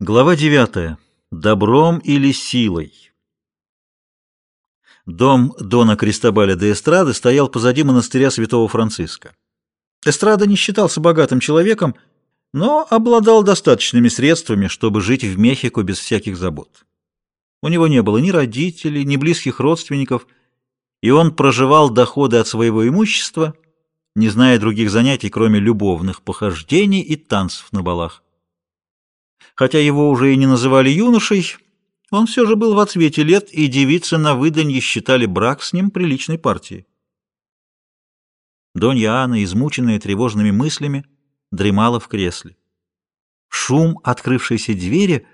Глава 9. Добром или силой? Дом Дона Кристобаля де Эстрады стоял позади монастыря святого Франциска. Эстрада не считался богатым человеком, но обладал достаточными средствами, чтобы жить в Мехико без всяких забот. У него не было ни родителей, ни близких родственников, и он проживал доходы от своего имущества, не зная других занятий, кроме любовных похождений и танцев на балах. Хотя его уже и не называли юношей, он все же был в отсвете лет, и девицы на выданье считали брак с ним приличной партией. Донья Анна, измученная тревожными мыслями, дремала в кресле. Шум открывшейся двери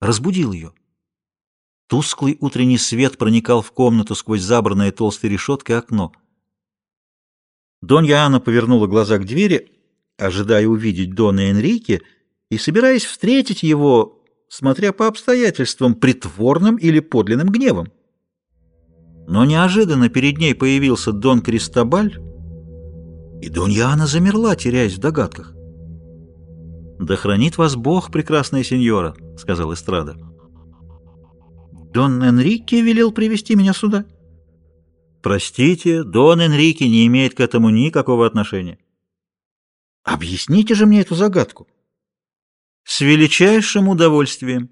разбудил ее. Тусклый утренний свет проникал в комнату сквозь забранное толстой решеткой окно. Донья Анна повернула глаза к двери, ожидая увидеть Дона Энрике, и собираясь встретить его, смотря по обстоятельствам, притворным или подлинным гневом. Но неожиданно перед ней появился Дон Кристобаль, и Донья Анна замерла, теряясь в догадках. «Да хранит вас Бог, прекрасная сеньора», — сказал Эстрада. «Дон Энрике велел привести меня сюда». «Простите, Дон Энрике не имеет к этому никакого отношения». «Объясните же мне эту загадку». «С величайшим удовольствием,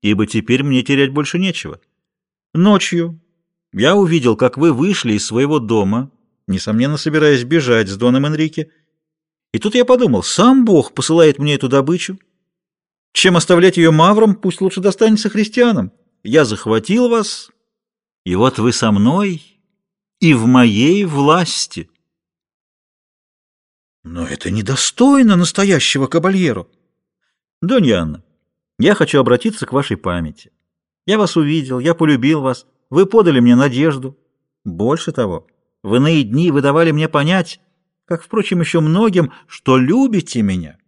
ибо теперь мне терять больше нечего. Ночью я увидел, как вы вышли из своего дома, несомненно, собираясь бежать с Доном Энрике, и тут я подумал, сам Бог посылает мне эту добычу. Чем оставлять ее маврам, пусть лучше достанется христианам. Я захватил вас, и вот вы со мной и в моей власти». «Но это недостойно настоящего кабальеру». «Донья Анна, я хочу обратиться к вашей памяти. Я вас увидел, я полюбил вас, вы подали мне надежду. Больше того, в иные дни вы давали мне понять, как, впрочем, еще многим, что любите меня.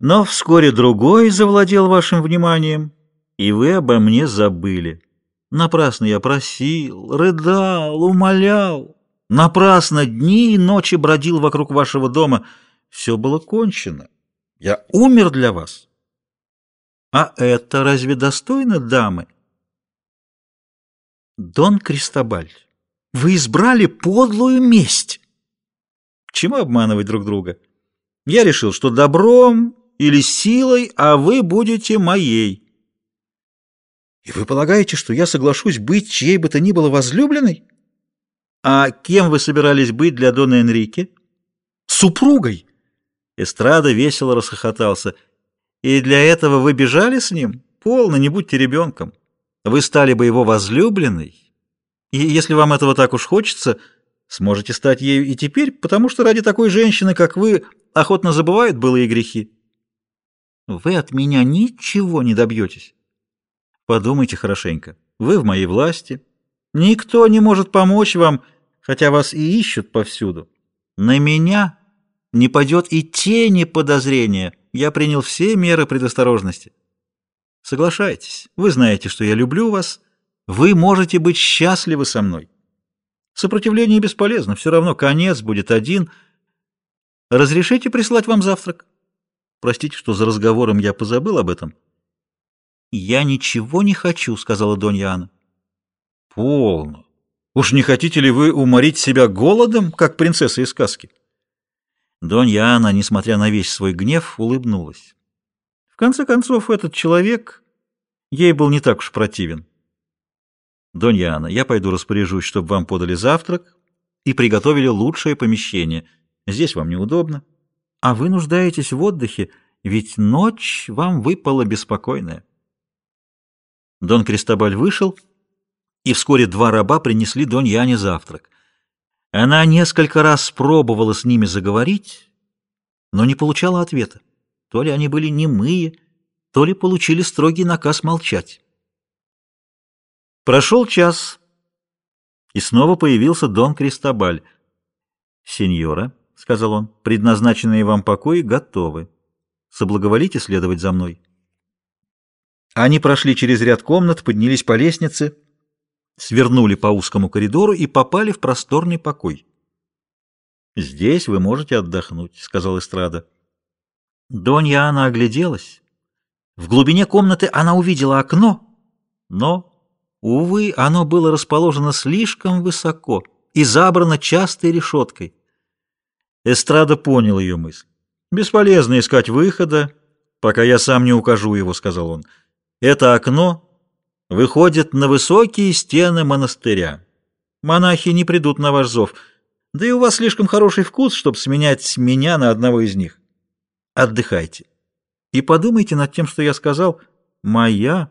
Но вскоре другой завладел вашим вниманием, и вы обо мне забыли. Напрасно я просил, рыдал, умолял. Напрасно дни и ночи бродил вокруг вашего дома. Все было кончено. Я умер для вас. А это разве достойно дамы? Дон Кристобаль, вы избрали подлую месть. К чему обманывать друг друга? Я решил, что добром или силой, а вы будете моей. И вы полагаете, что я соглашусь быть чьей бы то ни было возлюбленной? А кем вы собирались быть для Дона Энрике? Супругой. Эстрада весело расхохотался. «И для этого вы бежали с ним? Полно, не будьте ребенком. Вы стали бы его возлюбленной. И если вам этого так уж хочется, сможете стать ею и теперь, потому что ради такой женщины, как вы, охотно забывают былые грехи. Вы от меня ничего не добьетесь. Подумайте хорошенько. Вы в моей власти. Никто не может помочь вам, хотя вас и ищут повсюду. На меня не падет и тени подозрения. Я принял все меры предосторожности. Соглашайтесь, вы знаете, что я люблю вас. Вы можете быть счастливы со мной. Сопротивление бесполезно, все равно конец будет один. Разрешите прислать вам завтрак? Простите, что за разговором я позабыл об этом. Я ничего не хочу, сказала Донья Анна. Полно. Уж не хотите ли вы уморить себя голодом, как принцесса из сказки? Донья Анна, несмотря на весь свой гнев, улыбнулась. В конце концов, этот человек ей был не так уж противен. Донья Анна, я пойду распоряжусь, чтобы вам подали завтрак и приготовили лучшее помещение. Здесь вам неудобно. А вы нуждаетесь в отдыхе, ведь ночь вам выпала беспокойная. Дон Кристобаль вышел, и вскоре два раба принесли Донья Ане завтрак. Она несколько раз пробовала с ними заговорить, но не получала ответа. То ли они были немые, то ли получили строгий наказ молчать. Прошел час, и снова появился Дон Кристобаль. «Сеньора», — сказал он, — «предназначенные вам покои готовы. Соблаговолите следовать за мной». Они прошли через ряд комнат, поднялись по лестнице — свернули по узкому коридору и попали в просторный покой. «Здесь вы можете отдохнуть», — сказал Эстрада. Донья Анна огляделась. В глубине комнаты она увидела окно, но, увы, оно было расположено слишком высоко и забрано частой решеткой. Эстрада понял ее мысль. «Бесполезно искать выхода, пока я сам не укажу его», — сказал он. «Это окно выходит на высокие стены монастыря. Монахи не придут на ваш зов, да и у вас слишком хороший вкус, чтобы сменять меня на одного из них. Отдыхайте и подумайте над тем, что я сказал. Моя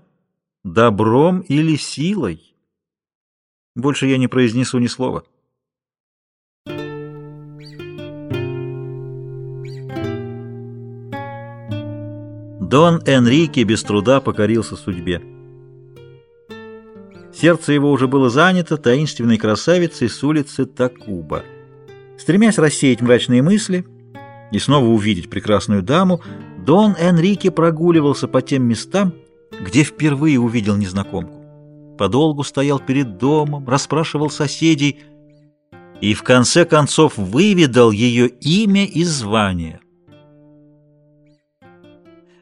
добром или силой. Больше я не произнесу ни слова». Дон Энрике без труда покорился судьбе. Сердце его уже было занято таинственной красавицей с улицы Такуба. Стремясь рассеять мрачные мысли и снова увидеть прекрасную даму, Дон Энрике прогуливался по тем местам, где впервые увидел незнакомку. Подолгу стоял перед домом, расспрашивал соседей и в конце концов выведал ее имя и звание.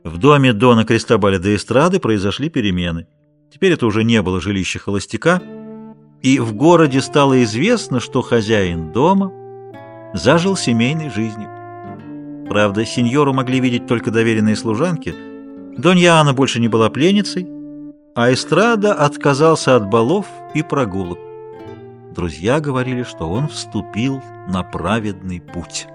В доме Дона Кристобаля де Эстрады произошли перемены. Теперь это уже не было жилище холостяка, и в городе стало известно, что хозяин дома зажил семейной жизнью. Правда, сеньору могли видеть только доверенные служанки. Донья Анна больше не была пленницей, а Эстрада отказался от балов и прогулок. Друзья говорили, что он вступил на праведный путь.